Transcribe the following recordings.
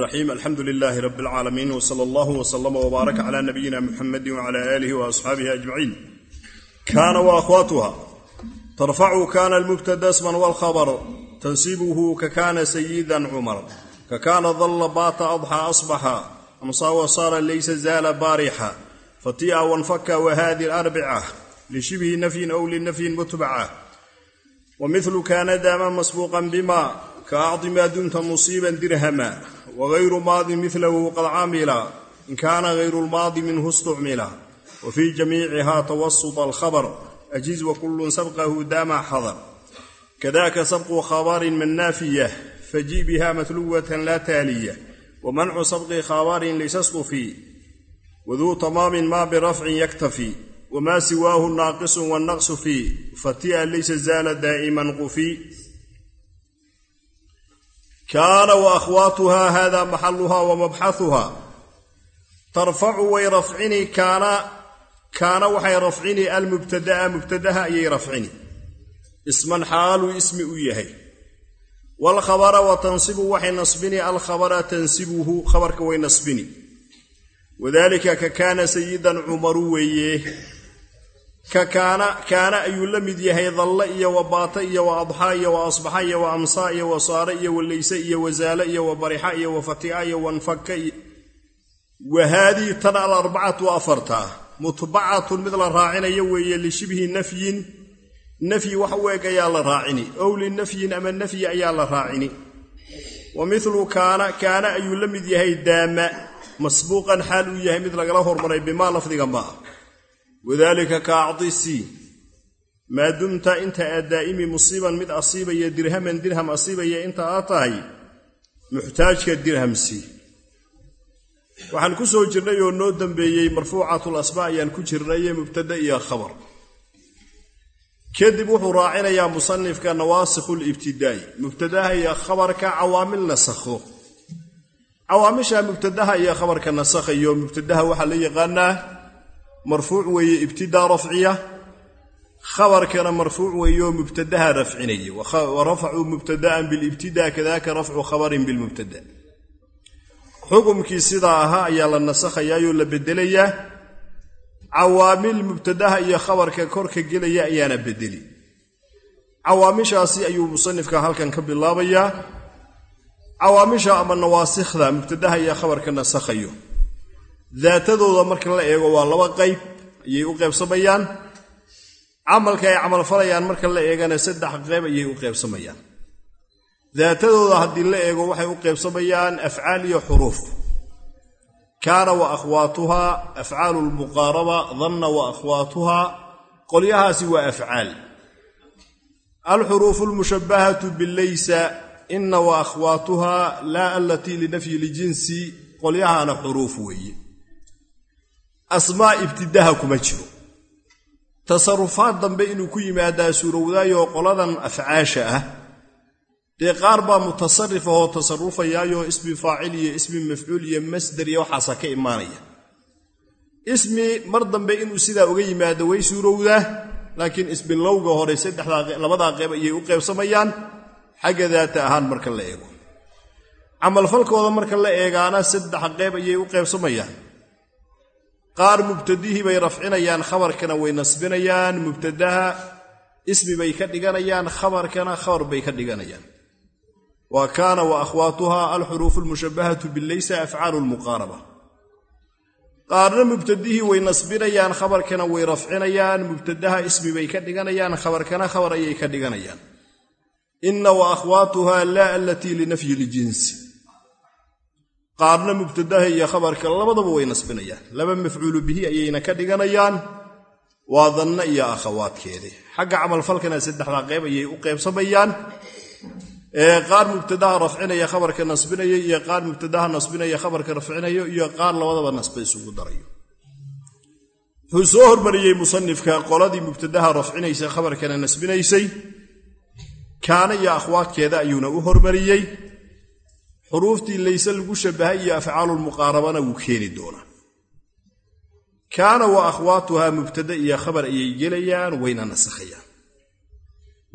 raxiim alxamdu lilaahi rabi alcaalamiin wsala allahu wslama wbaaraka cala nabiyina muxamedi wcala aalihi waasxaabihi ajmaciin kaana waahwaatuha tarfacu kana almubtada sman walkhabr tansibuhu kakana sayidan cumar kakana dalla baata adxa asbaxa amsa wasaara laysa zaala baarixa fati'a wanfaka wahadi arbica lishibhi nafyin ow linafyin mutbaca wamilu kana daama masbuuqan bima. Kaacdi maa dumta musiiban wagayru maadi milahu qad camila in kaana gayru lmaadi minhu istucmila wafii jamiiciha tawasut alkhabr ajiz wakulun sabqahu daama xadar kadaka sabqu khabarin man naafiya faji biha matluwatan la taaliya wamancu sabqi khabarin laysa squfi waduu tamaamin ma birafcin yaktafi wma siwaahu naaqisu wannaqsu fii fati'a laysa zaala daa'iman qufi kaana waahwaatuha hada maxaluha wamabxahuha tarfacu way rafcini kaana kaana waxay rafcini almubtada'a mubtadaha ayay rafcini. Isman xaaluu ismi u yahay. Waalkhabara wa tansibu waxay nasbini alkhabara tansibuhu khabarka way nasbini. Wadalika ka kaana sayidan cumaru weeye ka kaana kaana ayuu la mid yahay dalle iyo wa baata iyo wa adxaa iyo wa asbaxa iyo wa amsaa iyo wa saare iyo wa layse iyo wa zaale iyo wa barixa iyo wa fati'a iyo wanfaka wa haadii tan alarbacatu afarta mutbacatun mid la raacinayo weeye lishibhi nafyin nafyi wax u eg ayaa la raacini ow linafyin ama nafyi ayaa la raacini wa milu kaana kaana ayuu la mid yahay daama masbuuqan xaal uu yahay mid lagala hormaray bimaa lafdiga ma ah wadaalika ka acdisi. Maa dumta inta aad daa'imi musiiban mid asiibaya dirhaman dirham asiibaya inta aad tahay muxtaajka dirhamsii waxaan ku soo jirnay oo noo dambeeyey marfuucatul asmaa ayaan ku jirnaye mubtada iyo khabar. Kadib wuxuu raacinayaa musanifka nawaasikhu libtidaa'i mubtadaha iyo khabarka cawaamil nasakho. Cawaamisha mubtadaha iyo khabarka nasakhayo mubtadaha waxaa la yaqaanaa marfuuc weeye ibtidaa rafciya khabarkana marfuuc weeyeoo mubtadaha rafcinaya. Wa rafacuu mubtada'an bilibtida kadaka rafcu khabarin bilmubtada. Xukumkii sidaa ahaa ayaa la nasakhayaayoo la bedelayaa. Cawaamil mubtadaha iyo khabarka korka gelaya ayaana bedeli. Cawaamishaasi ayuu musanifka halkan ka bilaabayaa. Cawaamisha ama nawaasikhda mubtadaha iyo khabarka nasakhayo daatadooda marka la eego waa laba qayb ayay u qaybsamayaan. Camalka ay camalfalayaan marka la eegana saddex qayb ayay u qaybsamayaan. Daatadooda haddii la eego waxay u qaybsamayaan afcaal iyo xuruuf. Kaana wa akhwaatuhaa afcaalu lmuqaaraba danna wa akhwaatuhaa qolyahaasi waa afcaal. Alxuruufu lmushabbahatu bilaysa ina wa akhwaatuhaa laa alatii linafyi ljinsi qolyahana xuruuf weeye asmaa ibtidaha kuma jiro. Tasarufaad dambe inuu ku yimaadaa suurowdaayoo qoladan afcaasha ah dee qaar baa mutasarif ahoo tasarufayaayoo ismi faacil iyo ismi mafcuul iyo masder iyo waxaasa ka imaanaya. Ismi mar dambe inuu sidaa uga yimaado way suurowdaa laakiin isbilowga hore saddexlabadaa qeyb ayay u qaybsamayaan xagga daata ahaan marka la eego. Camalfalkooda marka la eegaana saddex qeyb ayay u qaybsamayaan qaar mubtadihii bay rafcinayaan khabarkana way nasbinayaan. Mubtadaha ismi bay ka dhiganayaan khabarkana khabar bay ka dhiganayaan. Wa kaana wa akhwaatuha alxuruufu lmushabbahatu bilaysa afcaalu lmuqaaraba qaarna mubtadihii way nasbinayaan khabarkana way rafcinayaan. Mubtadaha ismi bay ka dhiganayaan khabarkana khabar ayay ka dhiganayaan. Ina wa akhwaatuha laa alatii linafyi ljinsi qaarna mubtadaha iyo khabarka labadaba way nasbinayaan. Laba mafcuulu bihi ayayna ka dhiganayaan waa danna iyo akhawaadkeedii. Xagga camalfalkana saddexdaa qeyb ayay u qaybsamayaan qaar mubtadaha rafcinaya khabarka nasbinaya iyo qaar mubtadaha nasbinaya khabarka rafcinayo iyo qaar labadaba nasba isugu darayo. Wuxuu soo hormariyey musanifka qoladii mubtadaha rafcinaysa khabarkana nasbinaysay. Kaana iyo akhwaadkeeda ayuuna u hormariyey xuruuftii layse lagu shabahay iyo afcaalulmuqaarabana wuu keeni doonaa. Kaana wa akhwaatuhaa mubtada iyo khabar ayay gelayaan wayna nasakhayaan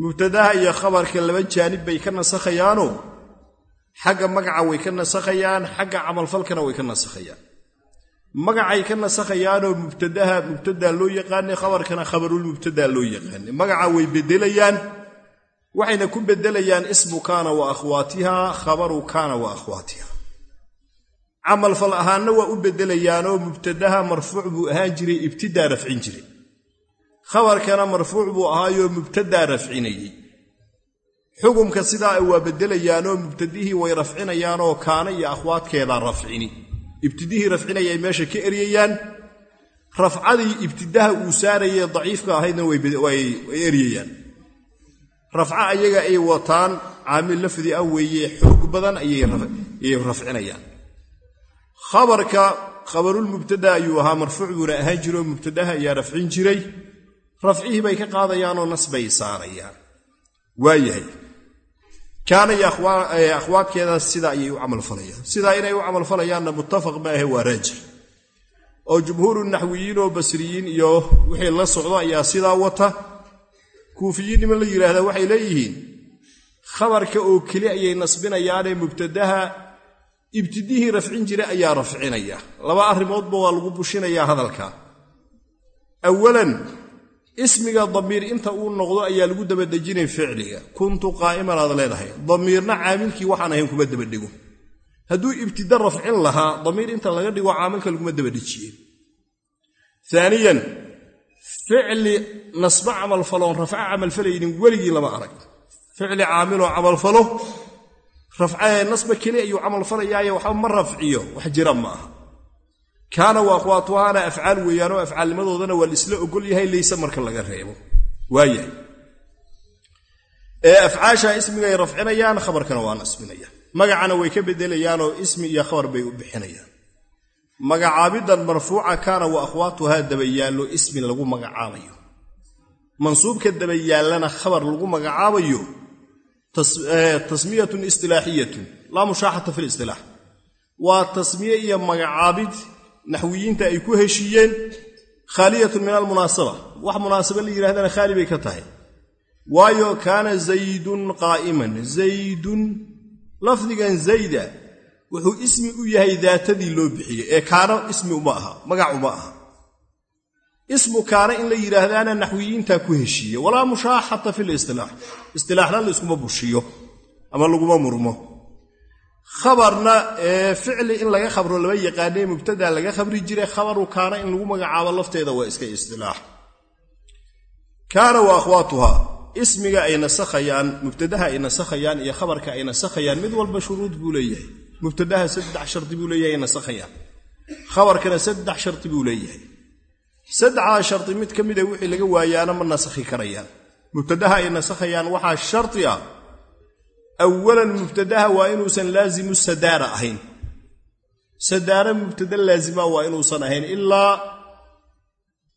mubtadaha iyo khabarka laba jaanib bay ka nasakhayaanoo xagga magaca way ka nasakhayaan xagga camalfalkana way ka nasakhayaan magacay ka nasakhayaanoo mubtadaha mubtadaa loo yaqaanay khabarkana khabarulmubtadaa loo yaqaanay magaca way bedelayaan waxayna ku bedelayaan ismu kaana wa akhwaatiha khabaru kaana wa akhwaatiha. Camalfal ahaanna waa u bedelayaanoo mubtadaha marfuuc buu ahaan jiray ibtidaa rafcin jiray. Khabarkana marfuuc buu ahaayoo mubtadaa rafcinayey xukumka sidaa waa bedelayaanoo mubtadihii way rafcinayaanoo kaana iyo akhwaadkeeda rafcini. Ibtidihii rafcinaya ay meesha ka eryayaan rafcadii ibtidaha uu saarayee daciifka ahaydna way eryayaan rafco ayaga ay wataan caamil lafdi ah weeye xoog badan ayay rafcinayaan. Khabarka khabarulmubtada ayuu ahaa marfuuc buuna ahaan jiro mubtadaha ayaa rafcin jiray. Rafcihii bay ka qaadayaanoo nas bay saarayaan. Waayahay kaana iyo akhwaadkeeda sidaa ayay u camalfalayaan sidaa inay u camalfalayaanna muttafaq maahe waa raajix. Oo jumhuuru naxwiyiin oo basriyiin iyo wixii la socdo ayaa sidaa wata kuufiyiin niman la yidhaahdaa waxay leeyihiin khabarka oo keli ayay nasbinayaanee mubtadaha ibtidihii rafcin jira ayaa rafcinaya. Laba arrimoodba waa lagu bushinayaa hadalka. Awalan ismiga damiir inta uu noqdo ayaa lagu dabadejinay ficliga. Kuntu qaa'iman aad leedahay. Damiirna caamilkii waxaan ahayn kuma dabadhigo hadduu ibtida rafcin lahaa damiir inta laga dhigo caamilka laguma dabadhejiye aaniyan ficli nasba camalfaloon rafco camalfalaynin weligii lama arag. Ficli caamiloo camalfalo nasba keli ayuu camalfalayaaye waxba ma rafciyo wax jira ma aha. Kaana wa akhwaatuhaana afcaal weeyaanoo afcaalnimadoodana waa laisla ogol yahay layse marka laga reebo. Waayahay ee afcaasha ismigay rafcinayaan khabarkana waa nasbinayaan magacana way ka bedelayaanoo ismi iyo khabar bay u bixinayaan magacaabidan marfuuca kaana wa akhwaatuhaa dabayaallo ismi lagu magacaabayo. Mansuubka dabayaallana khabar lagu magacaabayo tasmiyatun istilaaxiyatun laa mushaaxata fi listilaax waa tasmiye iyo magacaabid naxwiyiinta ay ku heshiiyeen khaaliyatun min almunaasaba. Wax munaasaba la yidhahdana khaali bay ka tahay. Waayo kaana zaydun qaa'iman zaydun lafdigan zayda wuxuu ismi u yahay daatadii loo bixiyey ee kaana ismi uma aha magac uma aha. Ismu kaana in la yidhaahdaana naxwiyiintaa ku heshiiye walaa mushaaxata fi listilaax istilaaxna layskuma bushiyo ama laguma murmo. Khabarna ficli in laga khabro lama yaqaanee mubtada laga khabri jiray khabaru kaana in lagu magacaabo lafteeda waa iska istilaax kaana wa akhwaatuha ismiga ay nasakhayaan mubtadaha ay nasakhayaan iyo khabarka ay nasakhayaan mid walba shuruud buu leeyahay mubtadaha saddex shardi buu leeyahay nasakhayaan khabarkana saddex shardi buu leeyahay. Saddexdaa shardi mid ka mida wixii laga waayaana ma nasakhi karayaan. Mubtadaha ay nasakhayaan waxaa shardi ah. Awalan mubtadaha waa inuusan laazimu sadaara ahayn. Sadaara mubtada laazima waa inuusan ahayn ilaa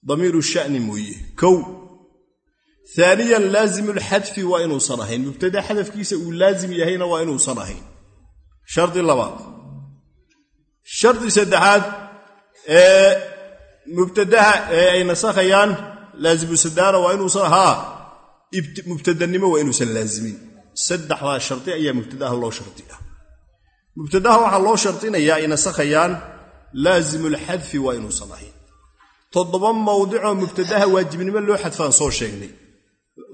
damiiru sha'ni mooye kow. Aaniyan laazimu lxadfi waa inuusan ahayn. Mubtada xadafkiisa uu laazim yahayna waa inuusan ahayn shardi labaad. Shardi saddexaad ee mubtadaha ee ay nasakhayaan laazimu sadaara waa inuusan ahaa mubtadanimo waa inuusan laazimin saddexdaa shardi ayaa mubtadaha loo shardi ah. Mubtadaha waxaa loo shardinayaa ay nasakhayaan laazimulxadfi waa inuusan ahayn toddoba mawdicoo mubtadaha waajibnimo loo xadfaan soo sheegnay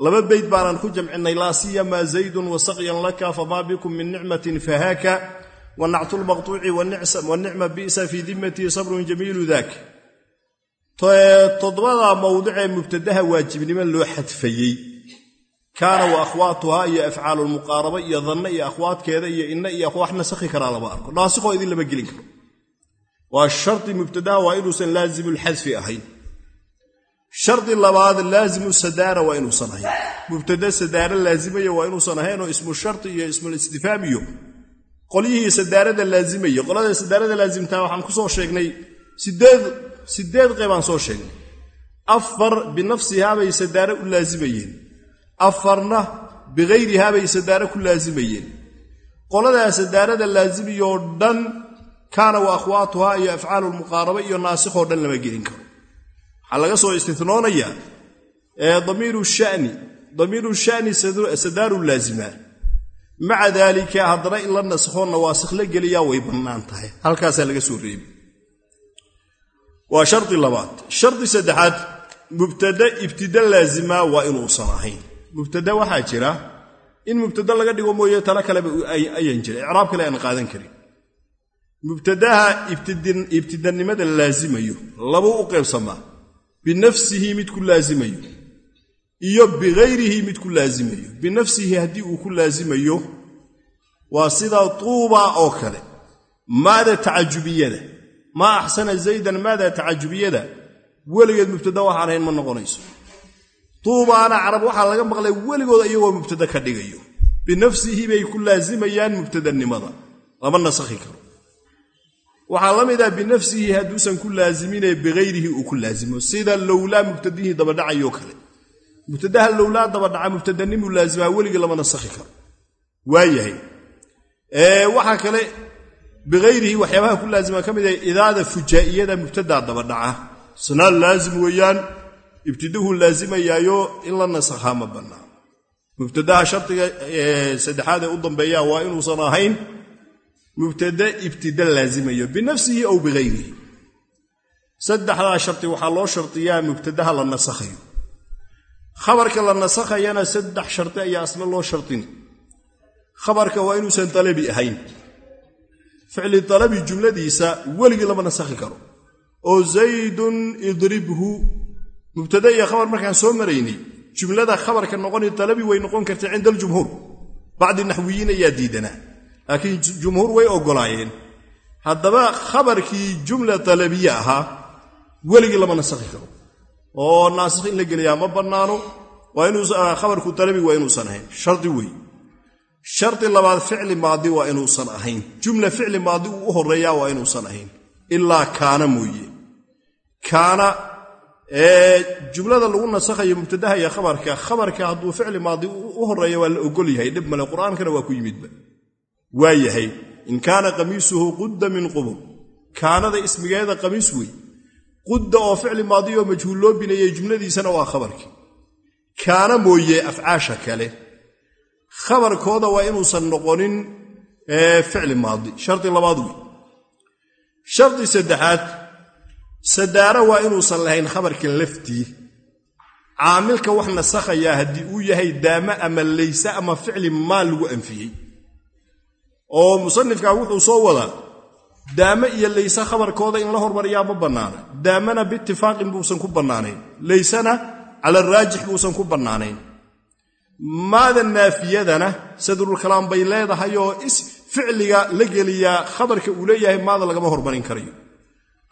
laba beyd baanaan ku jamcinnay laa siyamaa zaydun wasaqyan laka famaa bikum min nicmatin fahaaka wanactu lmaqtuuci wanicma bi'sa fii dimmatii sabrun jamiilu daak toddobadaa mawdicee mubtadaha waajibnimo loo xadfayey kaana wa akhwaatuhaa iyo afcaalulmuqaaraba iyo danna iyo akhwaadkeeda iyo inna iyo wax nasakhi karaa lama arko. Naasikoo idin lama gelin karo. Waa shardi mubtadaha waa inuusan laazimulxadfi ahayn shardi labaad laazimu sadaara waa inuusan ahayn mubtada sadaara laazimaya waa inuusan ahayn oo ismu shardi iyo ismulistifhaam iyo qolyihii sadaarada laazimaya. Qolada sadaarada laazimtaa waxaan ku soo sheegnay sideed qeybaan soo sheegnay. Afar binafsihaabay sadaare u laazimayeen afarna bikayrihaabay sadaare ku laazimayeen qoladaa sadaarada laazimiyoo dhan kaana wa akhwaatuhaa iyo afcaalulmuqaaraba iyo naasikhoo dhan lama gelin karo waxaa laga soo istinoonayaa damiiru shani damiiru shani sadaaru laazimaa maca daalika haddana in la naskho nawaasikh la geliyaa way bannaan tahay. Halkaasaa laga soo reebi waa shardi labaad. Shardi saddexaad mubtada ibtida laazima waa inuusan ahayn. Mubtada waxaa jira in mubtada laga dhigo mooye talo kaleba ayan jira icraab kale aan qaadan karin. Mubtadaha ibtidanimada laazimayo labuu u qaybsamaa binafsihi mid ku laazimayo iyo bikayrihi mid ku laazimayo. Binafsihi haddii uu ku laazimayo waa sida tuuba oo kale. Maada tacajubiyada? Maa axsana zaydan maada tacajubiyada? Weligeed mubtada waxaan ahayn ma noqonayso. Tuubaana carab waxaa laga maqlay weligood iyagoo mubtada ka dhigayo. Binafsihi bay ku laazimayaan mubtadanimada lama nasakhi karo waxaa la mid ah binafsihi hadduusan ku laazimine bikayrihi uu ku laazimo. Sida lowlaa mubtadihii dabadhacayoo kale. Mubtadaha lowlaa dabadhaca mubtadanimuu laazimaa weligii lama nasakhi karo. Waayahay waxaa kale bikayrihi waxyaabaha ku laazima ka mid ah idaada fujaa'iyada mubtadaa dabadhaca. Sanaan laazim weeyaan ibtiduhu laazimayaayo in la nasakhaa ma bannaan mubtadaha shardiga saddexaad ee u dambeeya waa inuusan ahayn mubtada ibtida laazimayo binafsihi aw bikayrihi saddexdaa shardi waxaa loo shardiyaa mubtadaha la nasakhayo. Khabarka la nasakhayana saddex shardi ayaa asna loo shardini khabarka waa inuusan dalabi ahayn. Ficli dalabi jumladiisa weligii lama nasakhi karo. Oo zaydun idribhu mubtada iyo khabar markaan soo maraynay jumlada khabarka noqoni dalabi way noqon karta cinda aljumhuur. Bacdi naxwiyiin ayaa diidanaa laakiin jumhuur way oggolaayeen. Haddaba khabarkii jumla dalabiye ahaa weligii lama nasakhi karo. Oo naasikh in la geliyaa ma bannaano inuu khabarku dalabi waa inuusan ahayn. Shardi wey shardi labaad ficli maadi waa inuusan ahayn. Jumla ficli maadi uu u horeeyaa waa inuusan ahayn. Ilaa kaana mooye. Kaana jumlada lagu nasakhayo mubtadaha iyo khabarka khabarka hadduu ficli maadi u horreeya waa la ogol yahay. Dhib male qur'aankana waa ku yimidba waa yahay in kaana qamiisuhu qudda min qubur kaanada ismigeeda qamiis wey qudda oo ficli maadioo majhuul loo bineeyey jumladiisana waa khabarkii. Kaana mooye afcaasha kale khabarkooda waa inuusan noqonin ficli maadi shardi labaad wey shardi saddexaad sadaara waa inuusan lahayn khabarka laftii. Caamilka wax nasakhayaa haddii uu yahay daama ama layse ama ficli maal lagu anfiyey oo musanifkaa wuxuu soo wadaa daame iyo layse khabarkooda in la hormariyaa ma bannaana daamana biitifaaqin buusan ku bannaanayn. Laysena cala araajix buusan ku bannaanayn. Maada naafiyadana sadrulkalaam bay leedahay oo is ficliga la geliyaa khabarka uu leeyahay maada lagama hormarin karayo.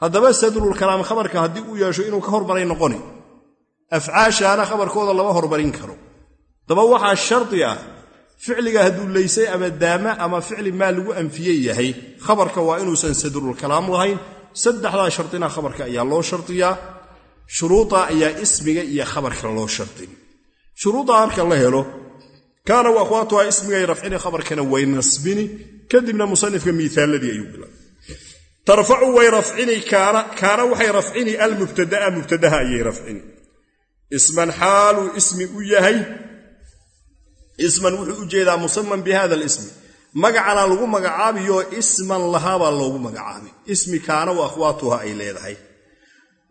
Haddaba sadrulkalaam khabarka haddii uu yeesho inuu ka hormaray noqoni afcaashaana khabarkooda lama hormarin karo. Daba waxaa shardi ah ficliga hadduu laysay ama daama ama ficli maa lagu anfiye yahay khabarka waa inuusan sadrulkalaam lahayn. Saddexdaa shardina khabarka ayaa loo shardiyaa shuruuda ayaa ismiga iyo khabarka loo shardin shuruudda marka la helo kaana wa akhwaatuha ismigay rafcini khabarkana way nasbini. Kadibna musanifka miisaaladii ayuu bilaabay. Tarfacu way rafcini kaana waxay rafcini almubtadaa mubtadaha ayay rafcini. Isman xaaluu ismi u yahay isman wuxuu u jeedaa musaman bi hada alismi. Magacana lagu magacaabiyo isman lahaabaa loogu magacaabay. Ismi kaana wa akhwaatuha ay leedahay.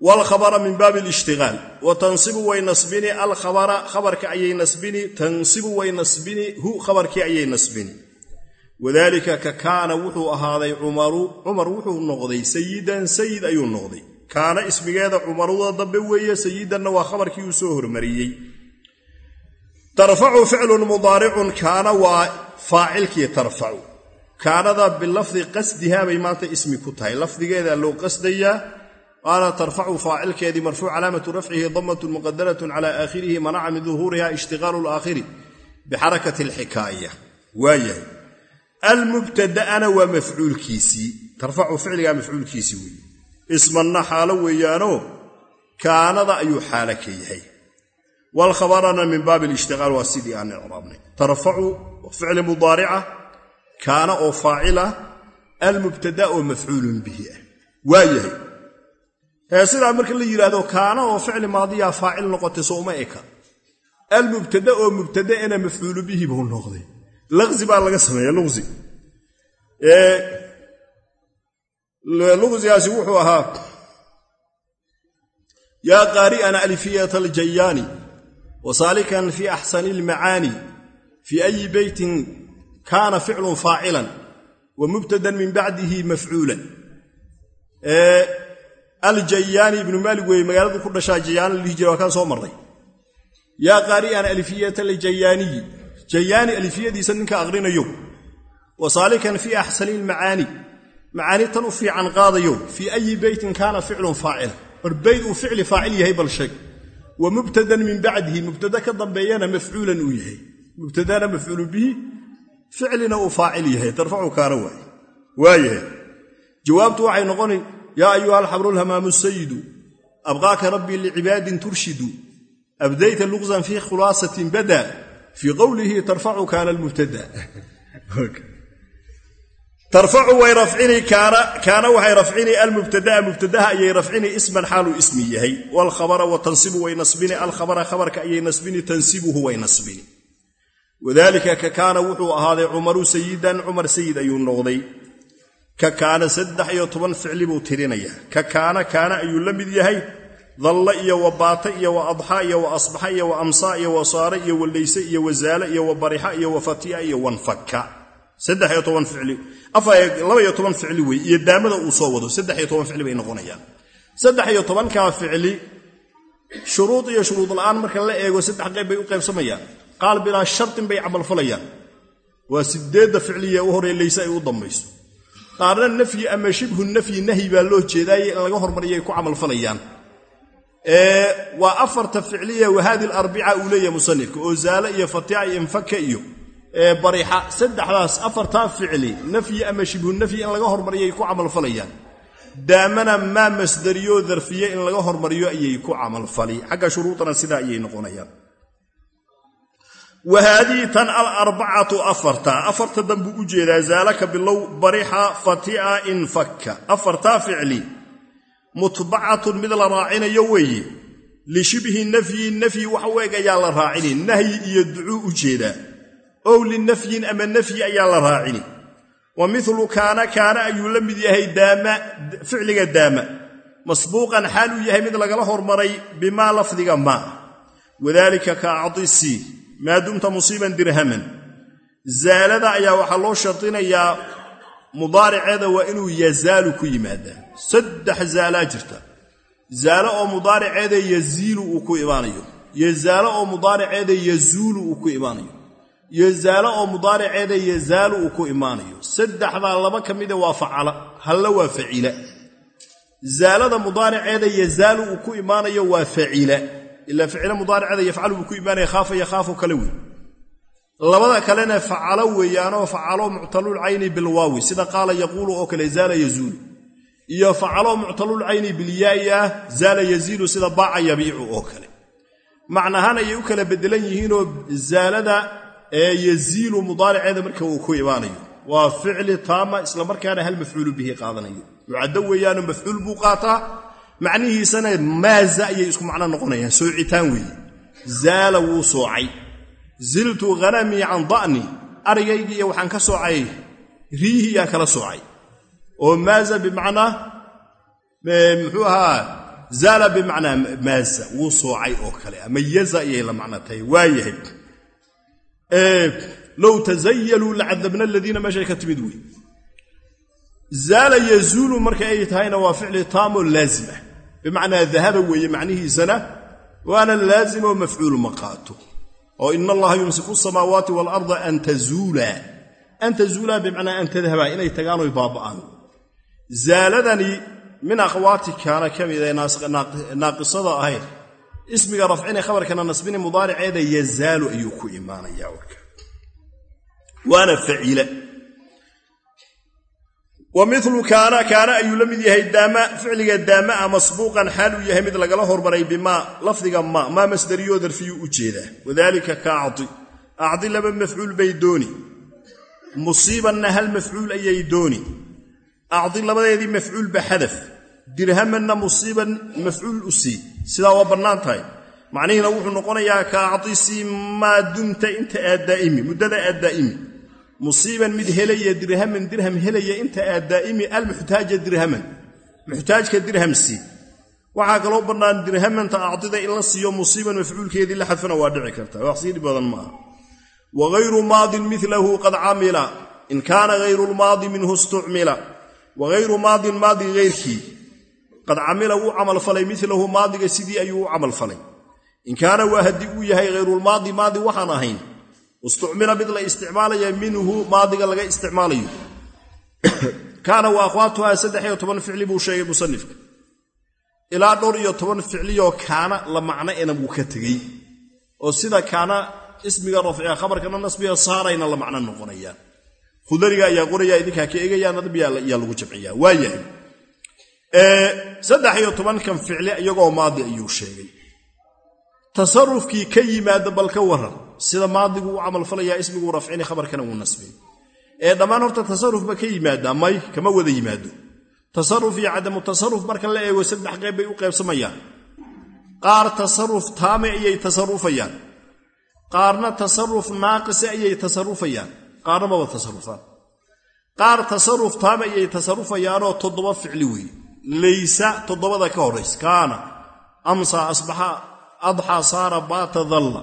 Wlkhabara min baabi alishtigaal. Wa tansibu way nasbini alkhabara khabarka ayay nasbini tansibu way nasbini hu khabarkii ayay nasbini. Wadaalika ka kaana wuxuu ahaaday cumaru cumar wuxuu noqday sayidan sayid ayuu noqday. Kaana ismigeeda cumaruda dambe weeye sayidanna waa khabarkii uu soo hormariyey tarfacu ficlun mudaaricun kaana waa faacilkii tarfacu kaanada bilafdi qasdihaa bay maanta ismi ku tahay. Lafdigeeda loo qasdayaa qaala tarfacu faacilkeedii marfuuc calaamatu rafcihi damatun muqadaratun cala aakhirihi manaca min duhuuriha ishtiqaalu laakhiri bixarakati alxikaaya. Waayahay almubtada'ana waa mafcuulkiisii. Tarfacu ficligaa mafcuulkiisii weeye ismanna xaalo weeyaanoo kaanada ayuu xaalo ka yahay waalkhabarana min baabi alishtiqaal waa sidii aan icraabnay tarfacu ficli mudaarica kaana oo faacila almubtada oo mafcuulun bihi ah waayahay ee sidaa marka la yidhaahdo kaana oo ficli maadiyaa faacil noqotay soo uma eka almubtada oo mubtadaena mafcuulu bihi buu noqday laqzi baa laga sameeya luqzi luqzigaasi wuxuu ahaa yaa qaari'ana alfiyata aljayaani wasaalikan fi axsani almacaani fii ayi beytin kaana ficlun faacilan wa mubtadan min bacdihi mafcuulan aljayaani ibnu maalig weeye magaaladu ku dhashaa jayaana la dhihi jira waa kaan soo marray yaa qaari'an alfiyata aljayaaniyi jayaani alfiyadiisa ninka aqrinayo wa saalikan fii axsani lmacaani macaani tan u fiican qaadayo fii ayi beytin kaana ficlun faacila bar beyd wa mubtadan min bacdihi mubtada ka dambeeyana mafcuulan uu yahay. Mubtadana mafcuulu bihi ficlina uu faacil yahay tarfacu kaana waaye. Waayahay jawaabtu waxay noqoni yaa ayuha alxabru lhamaamu sayidu abqaaka rabbii licibaadin turshidu abdayta luqzan fii khulaasatin bada fii qowlihi tarfacu kaana almubtada tarfacu way rafcini kaana waxay rafcini almubtadaa mubtadaha ayay rafcini isman xaaluu ismi yahay walkhabara wa tansibu way nasbini alkhabara khabarka ayay nasbini tansibuhu way nasbini wadaalika ka kaana wuxuu ahaaday cumaru sayidan cumar sayid ayuu noqday ka kaana saddex iyo toban ficli buu tirinayaa ka kaana kaana ayuu la mid yahay dalla iyo wa baata iyo wa adxaa iyo wa asbaxa iyo wa amsaa iyo wa saare iyo wa leyse iyo wa zaale iyo wa barixa iyo wa fatiya iyo wanfaka saddex iyo toban ficli laba iyo toban ficli wey iyo daamada uu soo wado saddex iyo toban ficli bay noqonayaan. Saddex iyo tobankaa ficli shuruud iyo shuruud la'aan marka la eego saddex qayb bay u qaybsamayaan. Qaal bilaa shartin bay camalfalayaan waa sideedda ficliya u horee leyse ay u dambayso. Qaarna nafyi ama shibhu nafyi nahyi baa loo jeedaaye in laga hormariyay ku camalfalayaan waa afarta ficliya wahaadi larbica uu leeyahay musanifka oo zaale iyo fatiha iyo infaka iyo barixa saddexdaas afartaa ficli nafyi ama shibhu nafyi in laga hormariyay ku camalfalayaan daamana maa masdariyo darfiye in laga hormariyo ayay ku camalfali xagga shuruudana sidaa ayay noqonayaan. Wa haadihi tan alarbacatu afarta afarta danbuu u jeedaa zaalaka bilow barixa fatia infaka afartaa ficli mutbacatun mid la raacinayo weeye lishibhi nafyi nafyi wax u ayaa la raacini nahyi iyo ducuu u jeedaa ow linafyin ama nafyi ayaa la raacini. Wa milu kaana kaana ayuu la mid yahay ficliga daama. Masbuuqan xaal uu yahay mid lagala hormaray bimaa lafdiga maa wadaalika ka acdisi maa dumta musiiban dirhaman. Zaalada ayaa waxaa loo shardinayaa mudaariceeda waa inuu yazaalu ku yimaadaa. Saddex zaalaa jirta. Zaalo oo mudaariceeda yaziilu uu ku imaanayo. Iyo zaalo oo mudaariceeda yazuulu uu ku imaanayo iyo zaalo oo mudaariceeda yazaalu uu ku imaanayo. Saddexdaa laba ka mida waa facala halla waa facila zaalada mudaariceeda yazaalu uu ku imaanayo waa facila ilaa ficila mudaariceeda yafcalu uu ku imaanaya khaafa yakhaafu kale wey labada kalena facalo weeyaanoo facalo muctalulcayni bilwaawi sida qaala yaquulu oo kale zaala yazuulu. Iyo facalo muctalulcayni bilyaa'i ah zaala yaziilu sida baaca yabiicu oo kale. Macnahaan ayay u kala bedelan yihiinoo zaalada ee yaziilu mudaariceeda marka uu ku imaanayo. Waa ficli taama islamarkaana hal mafcuulu bihi qaadanayo. Yucaddo weeyaanoo mafcuul buu qaataa. Macnihiisana maaza ayay isku macno noqonayaan. Soocitaan weeye. Zaala wuu soocay. Ziltu hanamii can da'ni. Arigaygii iyo waxaan ka soocay. Riihii yaan kala soocay. Oo maaza bimacnaa muxuu ahaa zaala bimacnaa maaza wuu soocay oo kale. Ama yaza ayay la macno tahay waayahay low tazayaluu lacadabna aladiina meeshay ka timid wey. Zaala yazuulu marka ay tahayna waa ficli taamoo laazim ah. Bimacnaa dahaba weeye macnihiisana waana laazimoo mafcuulu ma qaato. Oo ina allaha yumsiku asamaawaati waalarda an tazuulaa an tazuulaa bimacnaa an tadhabaa inay tagaanoy baaba'aan. Zaaladani min akhwaati kaana ka mid ee naaqisada ahayd ismiga rafcine khabarkana nasbini mudaariceeda yazaalu ayuu ku imaanaya waana faciila wa milu kaana kaana ayuu la mid yahay daama ficliga daamaa masbuuqan xaal uu yahay mid lagala hormaray bimaa lafdiga maa maa masdariyoo darfiyuu u jeedaa. Wadaalika ka acdi. Acdi laba mafcuul bay dooni. Musiibanna hal mafcuul ayay dooni. Acdi labadeedii mafcuulba xadaf dirhamanna musiiban mafcuul u sii. Sidaa waa bannaan tahay. Macnihiina wuxuu noqonayaa ka acdisi maa dumta inta aad daa'imi muddada aad daa'imi. Musiiban mid helaya dirhaman dirham helaya inta aad daa'imi almuxtaaja dirhaman. Muxtaajka dirhamsi waxaa kaloo bannaan dirhamanta acdida in la siiyo musiiban mafcuulkeedii la xadfana waa dhici karta. Wax sii dhib badan maaha wa hayru maadin milahu qad camila. In kaana hayru lmaadi minhu istucmila. Wa hayru maadin maadi hayrkii qad camila wuu camalfalay milahu maadiga sidii ayuu u camalfalay in kaana waa haddii uu yahay hayrulmaadi maadi waxaan ahayn. Istucmila mid la isticmaalaya minhu maadiga laga isticmaalayo. Kaana wa akhwaatuhaa saddex iyo toban ficli buu sheegay musanifka. Ilaa dhowr iyo toban ficliyoo kaana la macno ena buu ka tegey. Oo sida kaana ismiga rafciga khabarkana nasbiga saarayna la macno noqonayaan khudariga ayaa qoraya idinkaa ka eegayaan nadbiyaa lagu jamciyaa waayahay saddex iyo tobankan ficli iyagoo maadi ayuu sheegay. Tasarufkii ka yimaada bal ka waran sida maadigu u camalfalayaa ismiguu rafcini khabarkana uu nasbin ee dhammaan horta tasarufba ka yimaadaa may kama wada yimaado. Tasaruf iyo cadamu tasaruf marka la eego saddex qayb bay u qaybsamayaan. Qaar tasaruf taame ayay tasarufayaan qaarna tasaruf naaqise ayay tasarufayaan qaarna maba tasarufaan qaar tasaruf taame ayay tasarufayaanoo toddoba ficli weeye laysa toddobada ka horraysa kaana amsa asbaxa adxaa saara baata dalla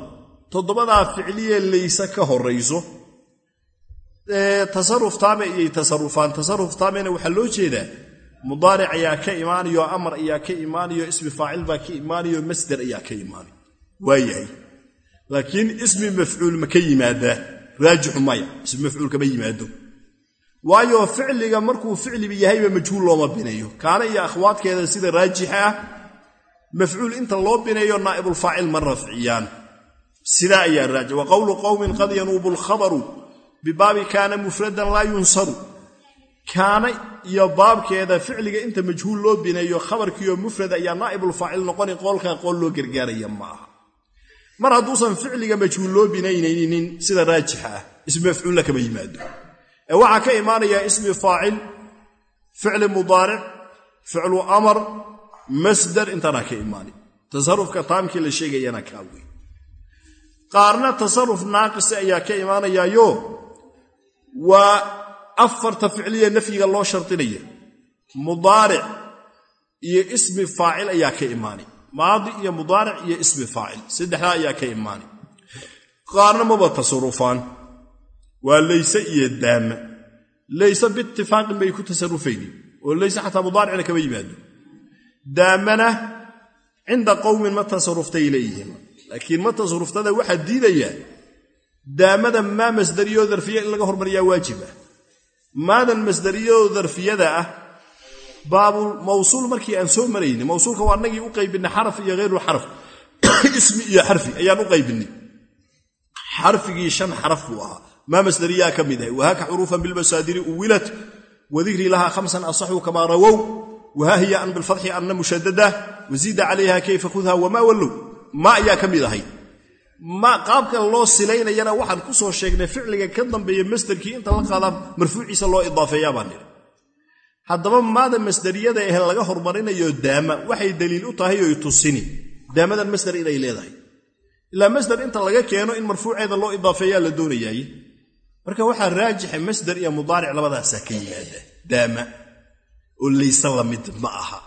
toddobadaa ficliyee laysa ka horrayso tasaruf taame ayay tasarufaan tasaruf taamena waxaa loo jeedaa mudaaric ayaa ka imaanayo amar ayaa ka imaanayo ismi faacil baa ka imaanayo masder ayaa ka imaanayo. Waayahay laakiin ismi mafcuul ma ka yimaadaa raajixu maya ismi mafcuul kama yimaado waayo ficliga markuu ficliba yahayba majhuul looma bineeyo kaana iyo akhwaadkeeda sida raajixa ah mafcuul inta loo bineeyo naa'ibulfaacil ma rafciyaan. Sidaa ayaa raaji wa qowlu qowmin qad yanuubu lkhabaru bibaabi kaana mufradan laa yunsaru. Kaana iyo baabkeeda ficliga inta majhuul loo bineeyo khabarkiiyo mufrad ayaa naa'ibulfaacil noqoni qoolkaa qool loo gargaaraya ma mar hadduusan ficliga majhuul loo binaynaynin sida raajixa ah ismi mafcuulla kama yimaado ee waxaa ka imaanayaa ismi faacil ficli mudaaric ficlu amar masdar intaanaa ka imaani. Tasarufka taamkii la sheegayana kaa wey qaarna tasaruf naaqisi ayaa ka imaanayaayo. Waa afarta ficliya nafyiga loo shardinaya mudaaric iyo ismi faacil ayaa ka imaani. Maadi iyo mudaaric iyo ismi faacil. Saddexdaa ayaa ka imaani. Qaarna maba tasarufaan waa layse iyo daama layse biitifaaqin bay ku tasarufaynin oo layse xataa mudaaricna kama yimaado. Daamana cinda qowmin ma tasaruftay leeyihiin laakiin ma tasaruftada waxaa diidayaa daamada maa masdariyoo darfiya in laga hormariyaa waajib ah maadan masdariyoo darfiyada ah baabul mawsuul markii aan soo marayni mawsuulka waa annagii u qaybinay xaraf iyo hayru xaraf. Ismi iyo xarfi ayaan u qaybinay. Xarfigii shan xaraf buu ahaa maa masdariyaa ka mid ahay wahaaka xuruufan bilmasaadiri uwilat wadikrii lahaa khamsan asaxuu kamaa rawow wahaa hiya an bilfatxi anna mushadada wasiida calayha kayfa khudha wamaa wallow ma ayaa ka mid ahay qaabka loo silaynayana waxaan ku soo sheegnay ficliga ka dambeeya masderkii inta la qaadaa marfuuciisa loo idaafeeyaa baan nidhi haddaba maada masdariyada ahe laga hormarinayo daama waxay daliil u tahay oy tusini daamadan masder inay leedahay ilaa masder inta laga keeno in marfuuceeda loo idaafeeyaa la doonayaaye marka waxaa raajixa masder iyo mudaaric labadaasaa ka yimaada daama. Oo layse la mid ma aha.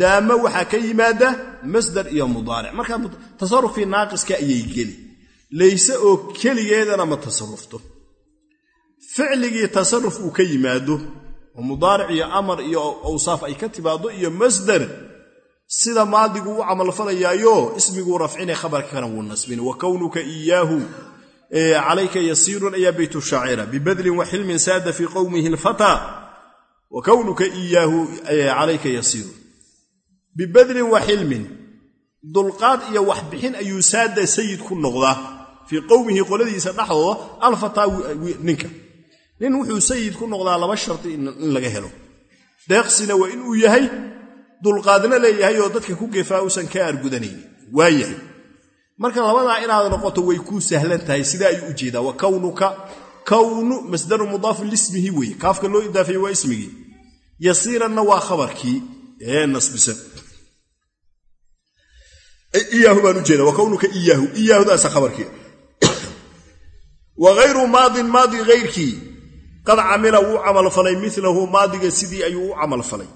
Daama waxaa ka yimaada masder iyo mudaaric. Markaa tasarufkii naaqiska ayay geli. Layse oo keligeedana ma tasarufto ficligii tasaruf uu ka yimaado oo mudaaric iyo amar iyo awsaaf ay ka timaado iyo masder sida maadigu u camalfalayaayo ismiguu rafcine khabarkana wuu nasbin. Wa kownuka iyaahu calayka yasiirun ayaa baytu shaacira bibadlin wa xilmin saada fii qowmihi lfataa wa kownuka iyaahu calayka yasiirun. Bibadlin wa xilmin dulqaad iyo waxbixin ayuu saada sayid ku noqdaa fii qowmihi qoladiisa dhexdooda alfataa ninka. Nin wuxuu sayid ku noqdaa laba sharti in laga helo. Deeqsina waa inuu yahay dulqaadna leeyahay oo dadka ku gefaa uusan ka argudanaynin waa yahay marka labadaa inaad noqoto way kuu sahlan tahay sidaa ayuu u jeedaa. Wa kownuka kownu masdaru mudaafun lismihi weeye. Kaafka loo idaafeeye waa ismigii. Yasiiranna waa khabarkii. Ee nasbisan iyaahu baan ujeeda wa kownuka iyaahu. Iyaahudaasa khabarkii. Wa hayru maadin maadi hayrkii qad camila wuu camalfalay milahu maadiga sidii ayuu u camalfalay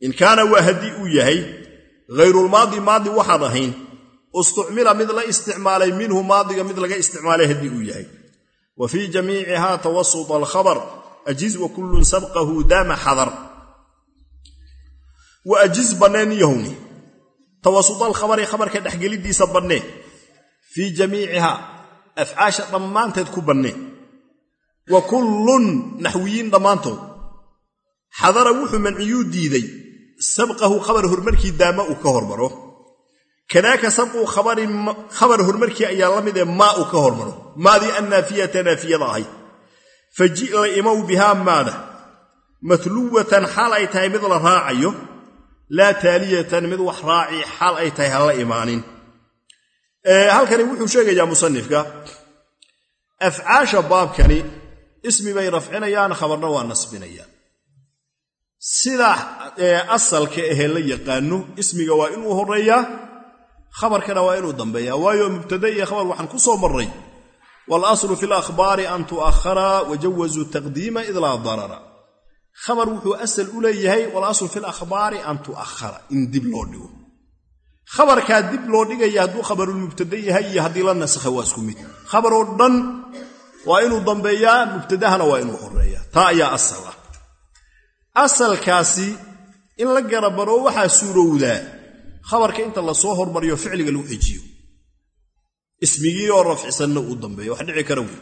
in kaana waa haddii uu yahay hayrulmaadi maadi waxaan ahayn istucmila mid la isticmaalay minhu maadiga mid laga isticmaalay haddii uu yahay. Wa fii jamiicihaa tawasut alkhabar ajiz wa kullun sabqahu daama xadar. Wa ajiz banneen yahowni tawasut alkhabari khabarka dhexgelidiisa bannee. Fii jamiicihaa afcaasha dhammaanteed ku bannee. Wa kullun naxwiyiin dhammaantood. Xadara wuxuu manciyuu diiday sabqahu khabar horumarkii daama uu ka hormaro kadaaka sabqu khabar horumarkii ayaa la mid ee maa uu ka hormaro. Maadii annaafiyata naafiyada ahayd la imow bihaa maada. Matluwatan xaal ay tahay mid la raacayo laa taaliyatan mid wax raaci xaal ay tahay hala imaanin. Halkani wuxuu sheegayaa musanifka afcaasha baabkani ismi bay rafcinayaan khabarna waa nasbinayaan. Sida asalka ahee la yaqaano ismiga waa inuu horeeyaa khabarkana waa inuu dambeeyaa waayo mubtada iyo khabar waxaan ku soo marray waalaslu fi lakhbaari an tu'ahara wajawazuu taqdiima id darara. Khabar wuxuu asal u leeyahay walaslu fi lakhbaari an tu'ahara in dib loo dhigo. Khabarkaa dib loo dhigaya hadduu khabarulmubtada yahay iyo haddii la nasakha waa isku mid. Khabaroo dhan waa inuu dambeeyaa mubtadahana waa inuu horeeyaa taa ayaa asal ah. Asalkaasi in la garabaro waxaa suurowdaa khabarka inta la soo hormariyo ficliga lagu xejiyo ismigii oo rafcisanna uu dambeeyo wax dhici kara wey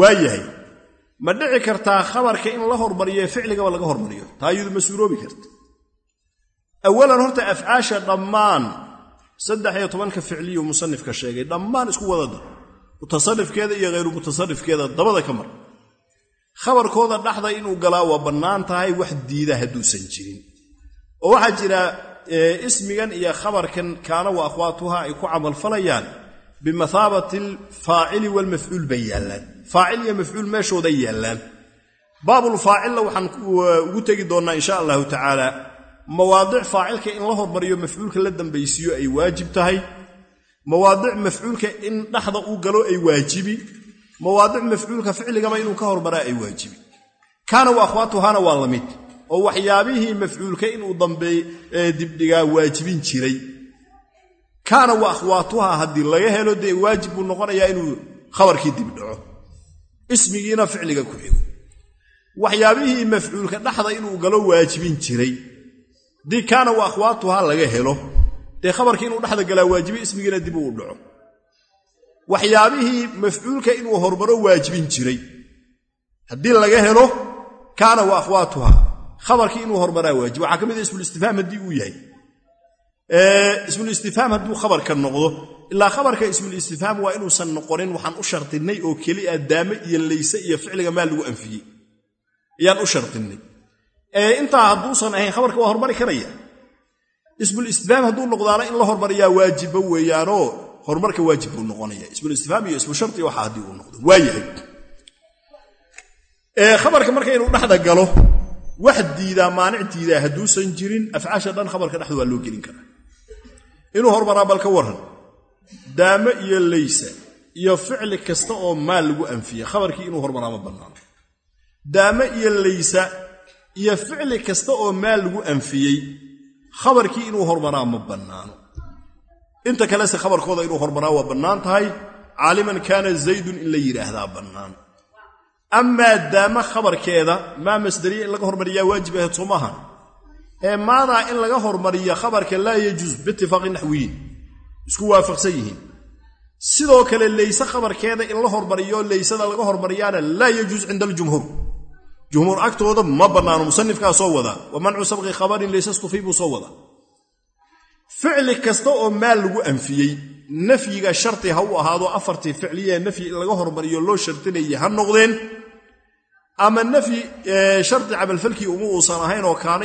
waayahay ma dhici kartaa khabarka in la hormariyo ficligaba laga hormariyo? Taa ma suuroobi karta. Awalan horta afcaasha dhammaan saddex iyo tobanka ficliyu musanifka sheegay dhammaan isku waddada mutasarifkeeda iyo hayru mutasarifkeeda dabada ka mar. Khabarkooda dhaxda inuu galaa waa bannaan tahay wax diida hadduusan jirin. Oo waxaa jira ismigan iyo khabarkan kaana wa akhwaatuha ay ku camalfalayaan bimathaabati alfaacili waalmafcuul bay yaallaan. Faacil iyo mafcuul meeshooday yaallaan. Baabulfaacilna waxaan ugu tegi doonnaa insha allahu tacaala mawaadic faacilka in la hormariyo mafcuulka la dambaysiiyo ay waajib tahay mawaadic mafcuulka in dhaxda uu galo ay waajibi mawaadic mafcuulka ficligaba inuu ka hormaraa ay waajibi. Kaana wa akhwaatuhana waa la mid oo waxyaabihii mafcuulka inuu dambeey dibdhigaa waajibin jiray. Kaana wa akhwaatuha haddii laga helo dee waajib buu noqonayaa inuu khabarkii dibdhaco ismigiina ficliga ku xigo. Waxyaabihii mafcuulka dhaxda inuu galo waajibin jiray. Haddii kaana wa akhwaatuha laga helo. Dee khabarkii inuu dhexda galaa waajibi ismigiina dib uu dhaco. Waxyaabihii mafcuulka inuu hormaro waajibin jiray. Haddii laga helo kaana wa akhwaatuha khabarkii inuu hormaraa waajib. Waxaa ka mid a ismulistifhaam haddii uu yahay. Ismulistifhaam hadduu khabarka noqdo ilaa khabarka ismulistifhaam waa inuusan noqonin waxaan u shartinay oo keliya daame iyo layse iyo ficliga maa lagu anfiyey. Ayaan u shartinay intaa hadduusan ahayn khabarka waa hormari karaya. Ismulistifhaam hadduu noqdaana in la hormariyaa waajiba weeyaanoo horumarka waajib buu noqonaya ismulistifhaam iyo ismu shari waxa haddii wax diidaa maanic diidaa hadduusan jirin afcaasha dhan khabarka dhexda waa loo gelin karaa. Inuu hormaraa bal ka waran daame iyo laysa iyo ficli kasta oo maal lagu anfiye khabarkii inuu hormaraa ma bannaano. Daame iyo laysa iyo ficli kasta oo maal lagu anfiyey khabarkii inuu hormaraa ma bannaano. Inta kalese khabarkooda inuu hormaraa waa bannaan tahay caaliman kaana zaydun in la yidhaahdaa bannaan amaa daama khabarkeeda maa masdariya in laga hormariyaa waajib ahayd soo maaha ee maadaa in laga hormariya khabarka laa yajuus biitifaaqi naxwiyiin isku waafaqsan yihiin. Sidoo kale layse khabarkeeda in la hormariyo laysada laga hormariyaana laa yajuus cinda aljumhuur. Jumhuur agtooda ma bannaano musanifkaa soo wadaa wa mancu sabqi khabarin layse stufi buu soo wadaa ficli kasta oo maal lagu anfiyey nafyiga sharti ha u ahaado afartii ficliyae nafyi in laga hormariyo loo shartinayay ha noqdeen ama nafyi shardi camalfalkii uma uusan ahayn oo kaana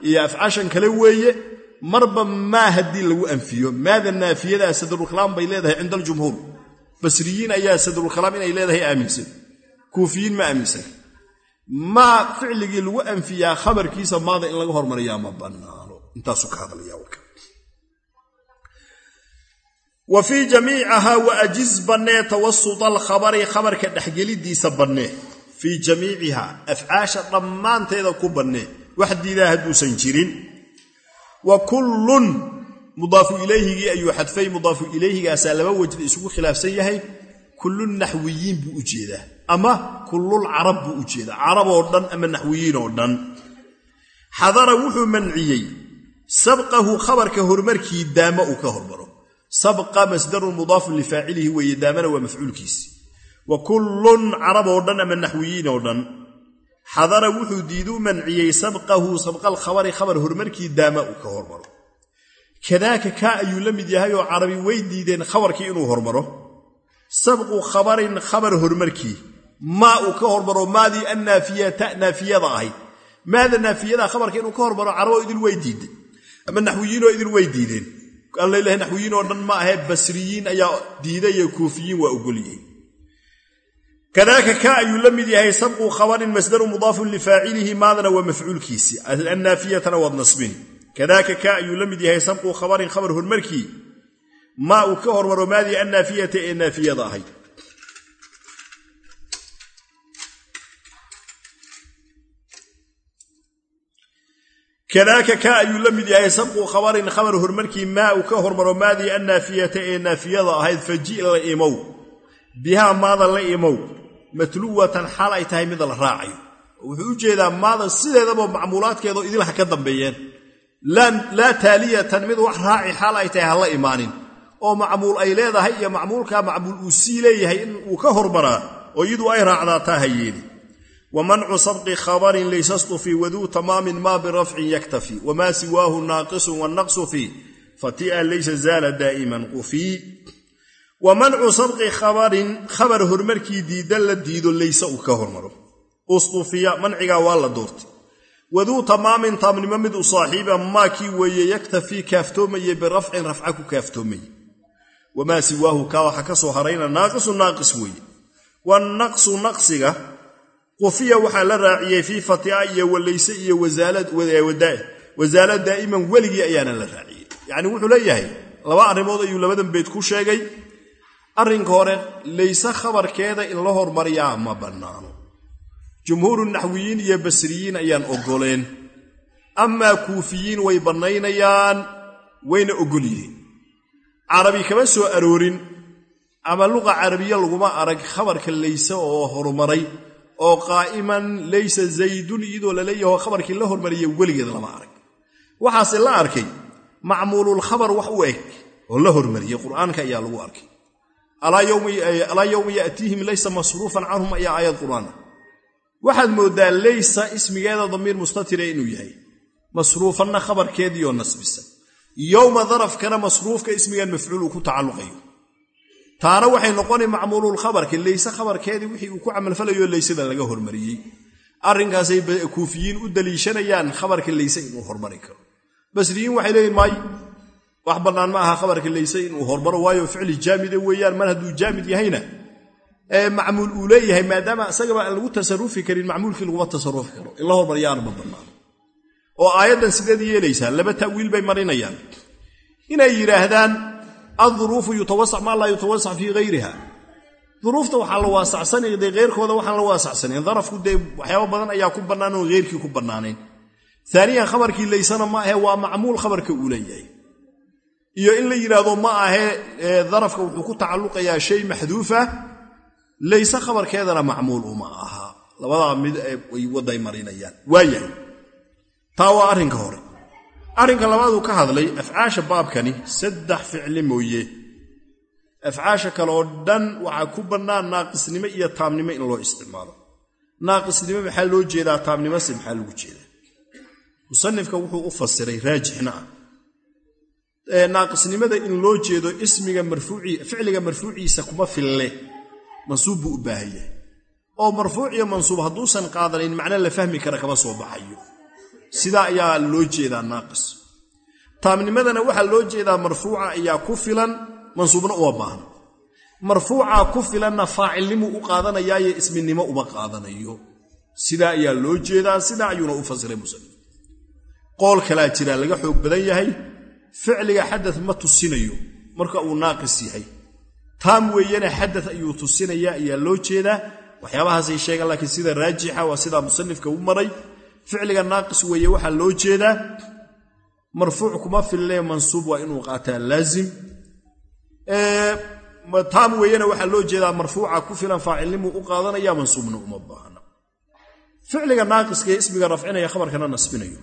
iyo afcaashan kale weeye marba maa haddii lagu anfiyo. Maada naafiyadaa sadrulkalaam bay leedahay cinda aljumhuur. Basriyiin ayaa sadrulkalaam inay leedahay aaminsan. Kuufiyiin ma aaminsan. Maa ficligii lagu anfiyaa khabarkiisa maada in laga hormariyaa ma bannaano. Intaasuu ka hadlaya warka. Wa jamiicahaa wa ajiz bannee tawasuta alkhabari khabarka dhexgelidiisa bannee fii jamiicihaa afcaasha dhammaanteeda ku bannee wax diidaa hadduusan jirin. Wa kullun mudaafu ilayhigii ayuu xadfay mudaafu ilayhigaasaa laba wejda isugu khilaafsan yahay. Kullu naxwiyiin buu u jeedaa ama kullul carab buu u jeedaa. Carab oo dhan ama naxwiyiin oo dhan. Xadara wuxuu manciyey sabqahu khabarka horumarkii daama uu ka hormaro sabqa masdarun mudaafun lifaacilihi weeye daamana waa mafcuulkiisi wa kullun carab oo dhan ama naxwiyiin oo dhan. Xadara wuxuu diiduu manciyey sabqahu sabqal khabari khabar horumarkii daama uu ka hormaro. Kadaaka kaa ayuu la mid yahay oo carabi way diideen khabarkii inuu hormaro. Sabqu khabarin khabar horumarkii. Maa uu ka hormaro maadii annaafiyata naafiyada ahayd maada naafiyada khabarka inuu ka hormaro caraboo idil way diideen. Ama naxwiyiinoo idil way diideen. Allalh naxwiyiin oo dhan ma ahee basriyiin ayaa diidayo kuufiyiin waa ogolyihiin kadaaka ka ayuu la mid yahay sabqu khabarin masdaru mudaafun lifaacilihi maadana waa mafcuulkiisi annaafiyatana waad nasbini kadaaka ka ayuu la mid yahay sabqu khabarin khabar hormarkii maa uu ka hormaro maadii annaafiyata ee naafiyada ahayd. Kadaaka ka ayuu la mid yahay sabqu khabarin khabar hormarkii maa uu ka hormaro ee naafiyada ahayd faji la imow. Bihaa matluwatan xaal ay tahay mid la raacayo. Wuxuu u jeedaa maada sideedaba macmuulaadkeedo idilha ka dambeeyeen. Laa taaliyatan mid wax raaci xaal ay tahay ha imaanin. Oo macmuul ay leedahay iyo macmuulkaa macmuul uu sii leeyahay in uu ka hormaraa oo iyadu ay raacdaa taa ha yeeli. Wa mancu sabqi khabarin laysastufi waduu tamaamin maa birafcin yaktafi wamaa siwaahu naaqisun wanaqsu fii fati'a laysa zaala daa'iman qufii wa mancu sabqi khabarin khabar hormarkii diidan la diido layse uu ka hormaro ustufiya mancigaa waa la doortay waduu tamaamin taamnimo mid u saaxiiba maakii weeye yaktafii kaaftoomaye birafcin rafca ku kaaftoomaye wamaa siwaahu kaa waxa ka soo harayna naaqisu naaqis weeye wanaqsu naqsiga qufiya waxaa la raaciyey fii fatia iyo walayse iyo wasaala daa'iman weligii ayaana la raaciyey yacni wuxuu leeyahay laba arrimood ayuu labadan beyd ku sheegay arrinka hore layse khabarkeeda in la hormariyaa ma bannaano. Jumhuuru naxwiyiin iyo basriyiin ayaan oggoleen. Amaa kuufiyiin way bannaynayaan wayna oggol yihiin. Carabi kama soo aroorin ama luqa carabiya laguma arag khabarka layse oo horumaray oo qaa'iman laysa zaydun iyadoo la leeyaho khabarkii la hormariya weligeed lama arag. Waxaase la arkay macmuululkhabar wax u eg oo la hormariyey qur'aanka ayaa lagu arkay alaa yowma ya'tiihim laysa masruufan canhum ayaa aayad qur'aan ah waxaad mooddaa laysa ismigeeda damiir mustatira inuu yahay. Masruufanna khabarkeediioo nasbisan yowma darafkana masruufka ismigan mafcuul uu ku tacalluqayo. Taana waxay noqoni macmuululkhabarki layse khabarkeedii wixii uu ku camalfalayo laysada laga hormariyey. Arrinkaasay kuufiyiin u daliishanayaan khabarka layse inuu hormari karo. Basriyiin waxay leeyihiin maayo wax bannaan ma aha khabarka layse inuu hormaro waayo ficli jaamida weeyaan mar hadduu jaamid yahayna macmuul uu leeyahay maadaama isagaba aan lagu tasarufi karin macmuulkii laguma tasarufi karo. In la hormaryaana ma bannaano. Oo aayaddan sideed yeelaysaa laba ta'wiil bay marinayaan. Inay yidhaahdaan alduruufu yutawasac maa laa yutawasac fii hayriha duruufta waxaa la waasacsanay dee heyrkooda waxaan la waasacsanayn darafku dee waxyaaba badan ayaa ku bannaan oon heyrkii ku bannaanayn aaniyan khabarkii laysana ma ahe waa macmuul khabarka uu leeyahay iyo in la yidhaahdo ma ahe darafka wuxuu ku tacalluqayaa shay maxduufa layse khabarkeedana macmuul uma aha. Labadaa mid ay wadday marinayaan. Waayahay taa waa arrinka hore. Arrinka labaaduu ka hadlay afcaasha baabkani saddex ficli mooye. Afcaasha kale oo dhan waxaa ku bannaan naaqisnimo iyo taamnimo in loo isticmaalo. Naaqisnimo maxaa loo jeedaa taamnimose maxaa lagu jeedaa? Musanifka wuxuu u fasiray raajixna ah naaqisnimada in loo jeedo ismiga ficliga marfuuciisa kuma fille mansuub buu u baahan yahay. Oo marfuuc iyo mansuub hadduusan qaadanayn macno la fahmi kara kama soo baxayo. Sidaa ayaa loo jeedaa naaqis. Taamnimadana waxaa loo jeedaa marfuuca ayaa ku filan mansuubna uma baahna. Marfuuca ku filanna faacilnimuu u qaadanayaayo isminimo uma qaadanayo. Sidaa ayaa loo jeedaa sidaa ayuuna u fasiray musanif qool kalaa jiraa laga xoog badan yahay ficliga xadad ma tusinayo. Marka uu naaqis yahay. Taam weeyana xadad ayuu tusinaya ayaa loo jeedaa waxyaabahaasay sheegaan laakiin sida raajixa waa sidaa musanifka u maray. Ficliga naaqis weeye waxaa loo jeedaa marfuuc kuma fillee mansuub waa inuu qaataa laazim. Taam weeyana waxaa loo jeedaa marfuuca ku filan faacilnimuu u qaadanaya mansuubna uma baahna. Ficliga naaqiskaee ismiga rafcinaya khabarkana nasbinayo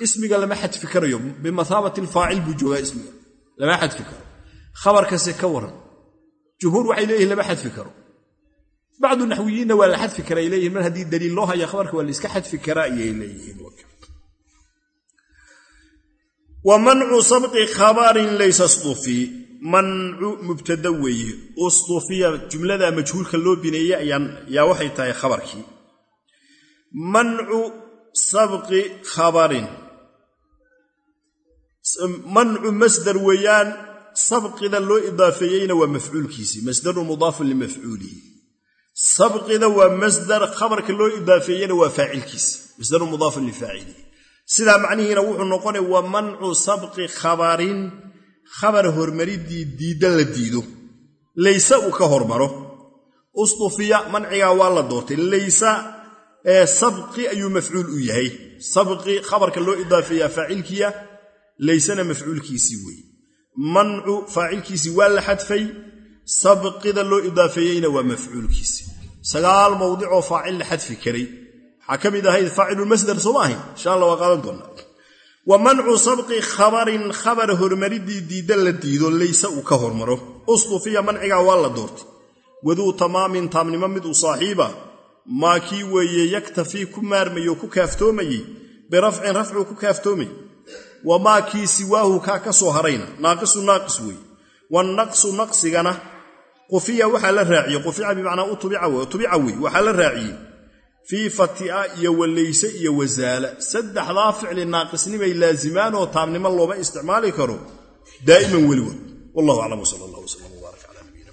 ismiga lama xadfi karayo. Bimathaabati lfaacil buu joogaa ismiga. Lama xadfi karo. Khabarkase ka waran. Jumhuur waxay leeyihiin lama xadfi karo. Bacdu naxwiyiinna waa la xadfi kara ay leeyihiin mar haddii daliil loo haya khabarka waa la iska xadfi karaa ayay leeyihiin. Wa mancu sabqi khabarin laysa stufi mancu mubtada weeye. Ustufiya jumlada majhuulka loo bineeye ayaa waxay tahay khabarkii. Mancu sabqi khabarin mancu masdar weeyaan sabqida loo idaafeeyeyna waa mafcuulkiisii masdarun mudaafun limafcuulihi. Sabqida waa masdar khabarka loo idaafeeyena waa faacilkiisi masdarun mudaafun lifaacilihi. Sidaa macnihiina wuxuu noqonay wa mancu sabqi khabarin khabar hormaridii diidda la diido layse uu ka hormaro. Ustufiya mancigaa waa la doortay laysa sabqi ayuu mafcuul u yahay. Sabqi khabarka loo idaafeeyaa faacilkiya laysena mafcuulkiisii weeye mancu faacilkiisii waa la xadfay sabqida loo idaafeeyeyna waa mafcuulkiisii. Sagaal mawdicoo faacil la xadfi karay. Waxaa ka mid ahayd faacilulmasdar sooma ahayn insha alla waa qaadan doonnaa wa mancu sabqi khabarin khabar hormaridii diidda la diido layse uu ka hormaro. Ustufiya mancigaa waa la doortay. Waduu tamaamin taamnimo mid u saaxiiba. Maa kii weeye yaktafii ku maarmayoo ku kaaftoomayey birafcin rafcuu ku kaaftoomay wamaa kii siwaahu kaa ka soo harayna. Naaqisu naaqis weeye wanaqsu naqsigana qufiya waxaa la raaciyey qufica bimacnaa utubica wey waxaa la raaciyey fii fatia iyo walayse iyo wasaala saddexdaa ficli naaqisnimay laazimaan oo taamnimo looma isticmaali karo. Daa'iman weligood wallahu aclam wsal allah wslam wbaarak cala nabiyina